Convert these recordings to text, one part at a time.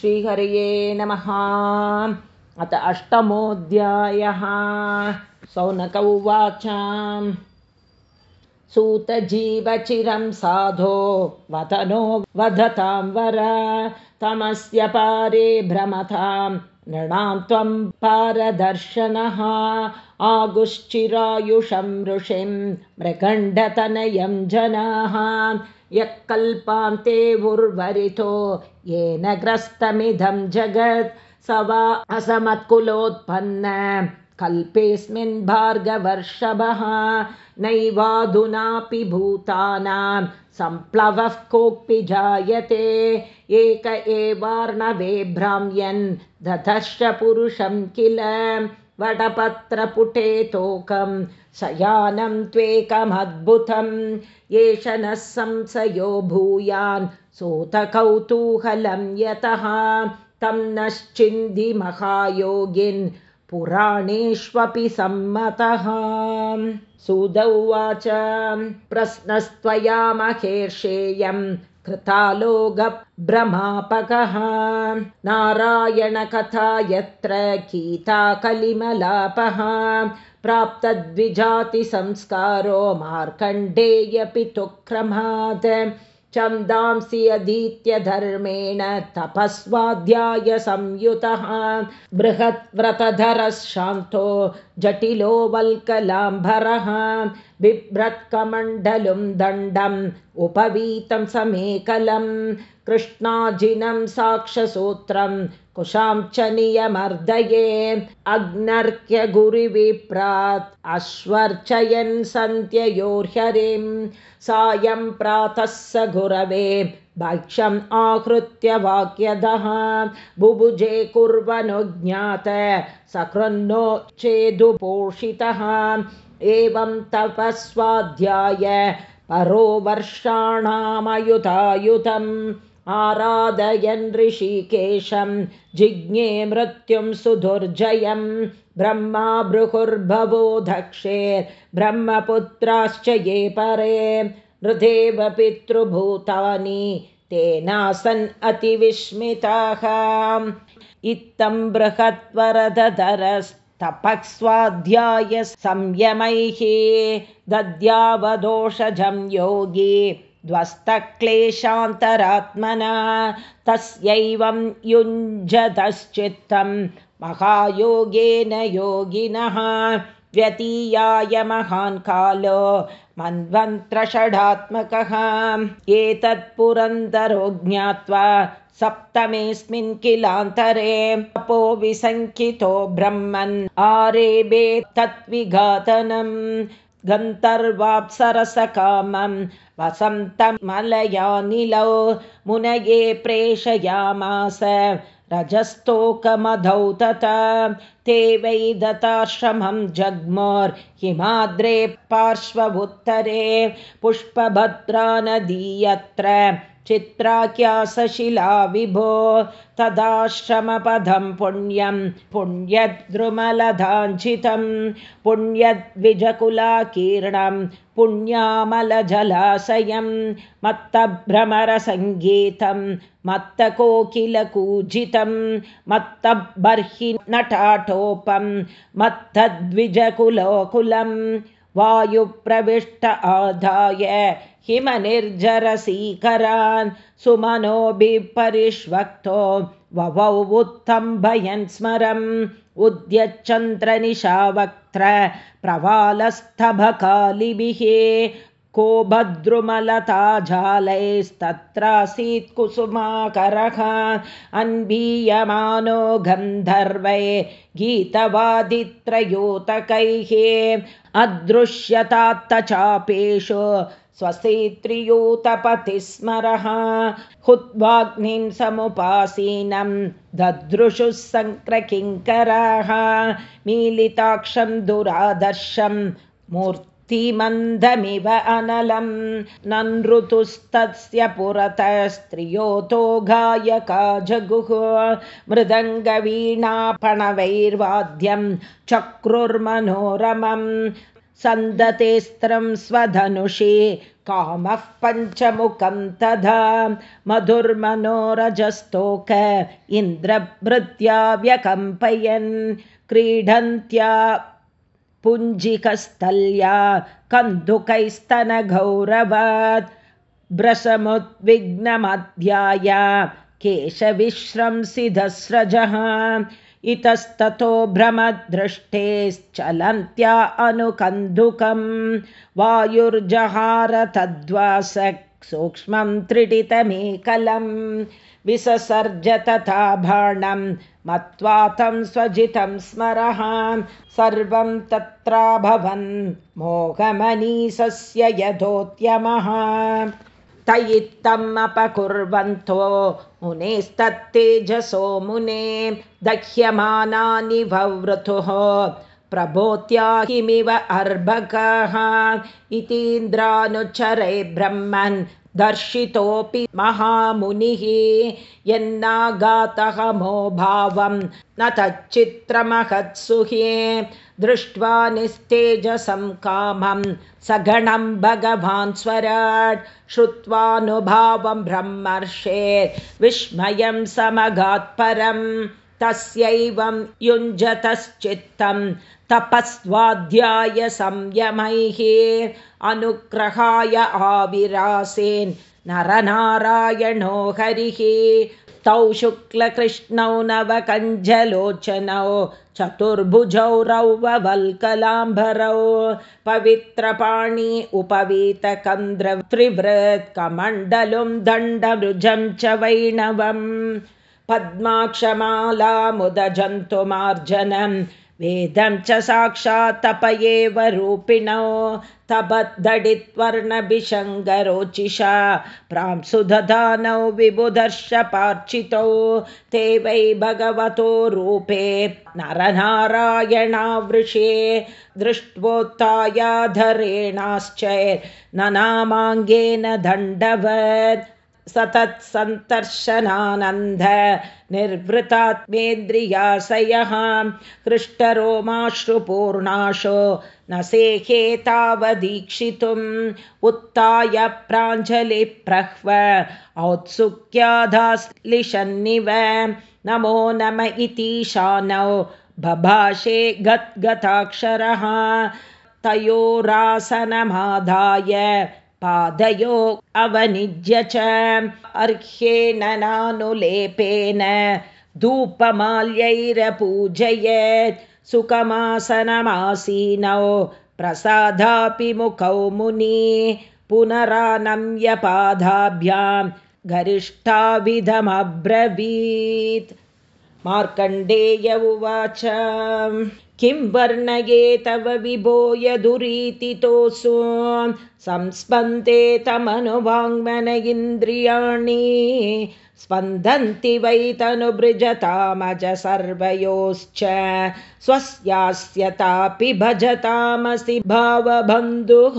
श्रीहरये नमः। अथ अष्टमोऽध्यायः। सौनक उवाच। सूतजीवचिरं साधो वदनो वदतां वर। तमस्य पारे भ्रमतां नृणां त्वं पारदर्शनः। आगुश्चिरायुषं ऋषिं मृगण्डतनयं जनाः यः कल्पान्ते उर्वरितो येन ग्रस्तमिदं जगत् स वा असमत्कुलोत्पन्न। कल्पेऽस्मिन् भार्गवर्षभः नैवाधुनापि भूतानां सम्प्लवः कोऽपि जायते। एक एवार्णवे भ्राम्यन् दधश्च पुरुषं किल वटपत्रपुटे तोकं शयानं त्वेकमद्भुतम् एष नः संशयो भूयान् सोतकौतूहलं यतः। तं नश्चिन्धिमहायोगिन् पुराणेष्वपि सम्मतः। सुदौवाच प्रश्नस्त्वया महेर्षेयम् कृतालोकभ्रमापकः नारायणकथा यत्र गीताकलिमलापः। प्राप्तद्विजातिसंस्कारो मार्कण्डेयपितुक्रमात् छन्दांसि अधीत्य धर्मेण तपस्वाध्याय संयुतः बृहद्व्रतधरः शान्तो जटिलो वल्कलाम्भरः बिभ्रत्कमण्डलुं दण्डम् उपवीतं समेकलं कृष्णाजिनं साक्षसूत्रं कुशां च नियमर्दये अग्नर्क्य गुरुविप्रात् अश्वर्चयन् सन्त्ययोर्हरिं सायं प्रातः स गुरवे भक्ष्यम् आहृत्य वाक्यदः बुभुजे कुर्वनुज्ञात सकृन्नो चेदुपोषितः एवं तपस्वाध्याय परो वर्षाणामयुतायुतम् आराधयन् ऋषिकेशं जिज्ञे मृत्युं सुदुर्जयं ब्रह्मा भृहुर्भवो धक्षेर्ब्रह्मपुत्राश्च ये परे नृदेव पितृभूतानि तेनासन् अतिविस्मिताः इत्थं बृहत्वरदधरस्तपक्स्वाध्याय संयमैः दद्यावदोषजं योगी ध्वस्तक्लेशान्तरात्मना तस्यैवं युञ्जतश्चित्तं महायोगेन योगिनः व्यतीयाय महान् कालो मन्वन्त्रषडात्मकः। एतत्पुरन्दरो ज्ञात्वा सप्तमेऽस्मिन् किलान्तरे तपो विसङ्कितो ब्रह्मन् आरेबे तत्विघातनम् गन्तर्वाप्सरसकामं वसन्तमलयानिलौ मुनये प्रेषयामास। रजस्तोकमधौ तथा ते वै दताश्रमं जग्मोर्हिमाद्रे पार्श्ववुत्तरे पुष्पभद्रा नदी चित्राख्यासशिला विभो तदाश्रमपदं पुण्यं पुण्यद्रुमलधाञ्छितं पुण्यद्विजकुलाकीर्णं पुण्यामलजलाशयं मत्तभ्रमरसङ्गीतं मत्तकोकिलकूजितं मत्तबर्हि नटाटोपं मत्तद्विजकुलोकुलं वायुप्रविष्ट आदाय हिमनिर्जरसीकरान् सुमनोभिपरिष्वक्तो ववौ उत्तम्भयन् स्मरम् उद्यच्चन्द्रनिशावक्त्र प्रवालस्तभकालिभिः को भद्रुमलताजालैस्तत्रासीत् कुसुमाकरः अन्वीयमानो गन्धर्वै गीतवादित्रयोतकैः अदृश्यतात्तचापेषु स्वस्ति त्रियूतपतिस्मरः हुत्वाग्निं समुपासीनं ददृशुः सङ्क्रकिङ्कराः मीलिताक्षं दुरादर्शं मूर्तिमन्दमिव अनलं ननृतुस्तस्य पुरतस्त्रियोतो गायका जगुः मृदङ्गवीणापणवैर्वाद्यं चक्रुर्मनोरमम्। सन्दतेस्त्रं स्वधनुषि कामः पञ्चमुखं तदा मधुर्मनोरजस्तोक इन्द्रभृत्या व्यकम्पयन् क्रीडन्त्या पुञ्जिकस्थल्या कन्दुकैस्तनगौरवात् भ्रशमुद्विग्नमध्याय केशविश्रंसिधस्रजः इतस्ततो भ्रमदृष्टेश्चलन्त्या अनुकन्दुकं वायुर्जहार तद्वास सूक्ष्मं त्रिटितमेकलं विससर्ज तथा बाणं मत्वा तं स्वजितं स्मरः। सर्वं तत्राभवन् मोहमनीसस्य यथोद्यमः। तयित्तम् अपकुर्वन्तो मुनेस्तत्तेजसो मुने दह्यमानानि ववृतुः प्रभोत्याहिमिव अर्भकः। इतीन्द्रानुचरे ब्रह्मन् दर्शितोऽपि महामुनिः यन्नागातः मो भावं न तच्चित्रमहत्सुहे दृष्ट्वा निस्तेजसं कामं सगणं भगवान् स्वराट् श्रुत्वानुभावं ब्रह्मर्षेत् विस्मयं समगात्परम् तस्यैवं युञ्जतश्चित्तं तपस्वाध्याय संयमैः अनुग्रहाय आविरासेन् नरनारायणो हरिः तौ शुक्लकृष्णौ नवकञ्जलोचनौ चतुर्भुजौ रौवल्कलाम्बरौ पवित्रपाणि उपवीतकन्द्रत्रिवृत्कमण्डलुं दण्डमृजं च वैणवम् पद्माक्षमालामुदजन्तुमार्जनं वेदं च साक्षात् तप एव रूपिणो तपद्दडित्वर्णभिषङ्गरोचिषा प्रांसुदधानौ विबुधर्षपार्चितौ ते वै भगवतो रूपे नरनारायणावृषे दृष्ट्वोत्थायाधरेणाश्च ननामाङ्गेन दण्डवत् सतत्सन्तर्शनानन्द निर्वृतात्मेन्द्रियाशयः हृष्टरोमाश्रुपूर्णाशो न सेहे तावदीक्षितुम्। उत्थाय प्राञ्जलिप्रह्व औत्सुक्याधाश्लिशन्निव नमो नम इतीशानौ बभाषे गद्गताक्षरः तयोरासनमादाय पादयो अवनिज्य च अर्ह्येन नानुलेपेन धूपमाल्यैरपूजयेत् सुखमासनमासीनौ प्रसादापि मुखौ मुनि पुनरानम्यपादाभ्यां गरिष्ठाविधमब्रवीत् मार्कण्डेय उवाच। किं वर्णये तव विभो यदुरीतितोऽसु? संस्पन्दे तमनुवाङ्मन इन्द्रियाणि। स्पन्दन्ति वै तनुभृजतामज सर्वयोश्च स्वस्यास्यतापि भजतामसि भावबन्धुः।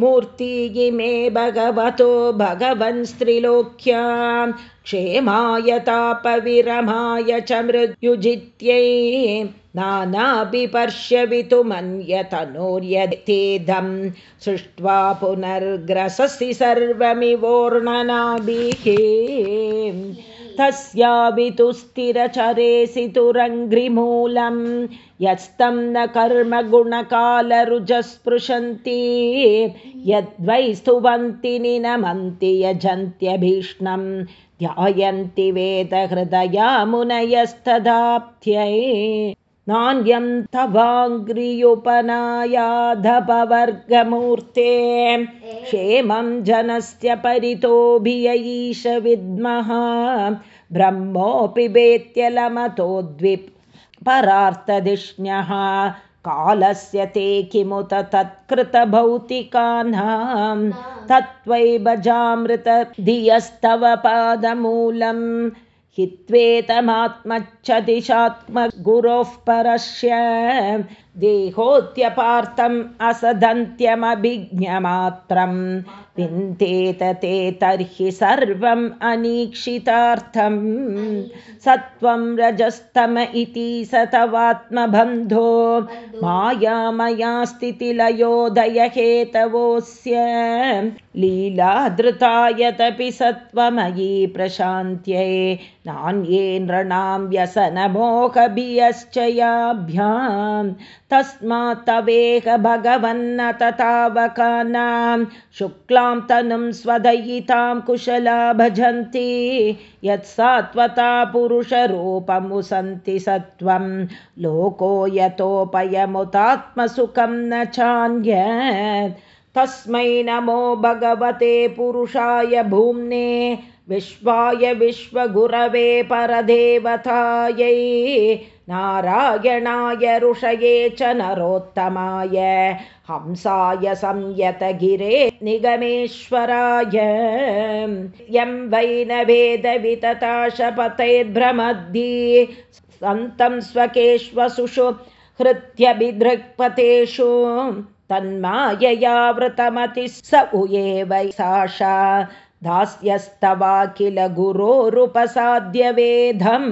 मूर्तिमे भगवतो भगवन्स्त्रिलोक्यां क्षेमाय तापविरमाय च मृत्युजित्यै नानाभिपर्श्यवितुमन्यतनोर्यतेदं सृष्ट्वा पुनर्ग्रससि सर्वमिवोर्णनाभिः तस्याभितु स्थिरचरेसि तुरङ्घ्रिमूलं यस्तं न कर्मगुणकालरुजस्पृशन्ति। यद्वै स्तुवन्ति निनमन्ति यजन्त्यभीष्णं। ध्यायन्ति वेदहृदया मुनयस्तदाप्त्यै नान्यं तवाङ्घ्रियुपनायाधपवर्गमूर्ते क्षेमं जनस्य परितोऽभियैष विद्मः ब्रह्मोऽपि वेत्यलमतोद्विप् परार्थधिष्ण्यः कालस्य ते किमुत तत्कृतभौतिकानां तत्त्वै भजामृतधियस्तव पादमूलम् हित्वेतमात्मच्छदिशात्मगुरोः परस्य देहोत्यपार्थम् असदन्त्यमभिज्ञमात्रं विन्तेत ते तर्हि सर्वम् अनीक्षितार्थं सत्वं रजस्तम इति स तवात्मबन्धो मायामया स्थितिलयोदयहेतवोऽस्य लीलाधृतायतपि सत्त्वमयी प्रशान्त्यै नान्ये नृणां व्यसनमोहभियश्च याभ्यां तस्मात् तवेह भगवन्न तथावकानां शुक्लां तनुं स्वदयितां कुशला भजन्ति। यत्सात्वता पुरुषरूपमुसन्ति सत्वं लोको यतोपयमुतात्मसुखं न चान्यत्। तस्मै नमो भगवते पुरुषाय भूम्ने विश्वाय विश्वगुरवे परदेवतायै नारायणाय ऋषये च नरोत्तमाय हंसाय संयतगिरे निगमेश्वराय। यं वै न वेदवितताशपतैर्भ्रमद्दि सन्तं स्वकेष्वसुषु हृत्यभिदृक्पतेषु तन्मायया वृतमतिः स उये वै साशा दास्यस्तवा किल गुरोरुपसाद्यवेधम्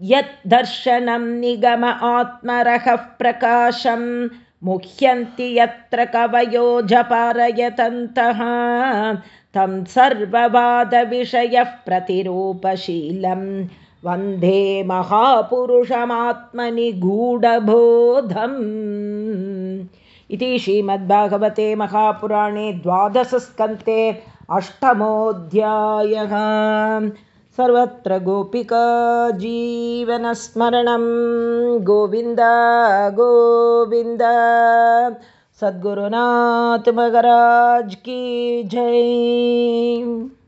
यत् दर्शनं निगम आत्मरहः प्रकाशं मुह्यन्ति यत्र कवयो जपारयतन्तः तं सर्ववादविषयः प्रतिरूपशीलं वन्दे महापुरुषमात्मनि गूढबोधम् इति श्रीमद्भागवते महापुराणे द्वादशस्कन्ते अष्टमोऽध्यायः। सर्वत्र गोपिका जीवनस्मरणं। गोविन्द गोविन्द। सद्गुरुनाथ की जय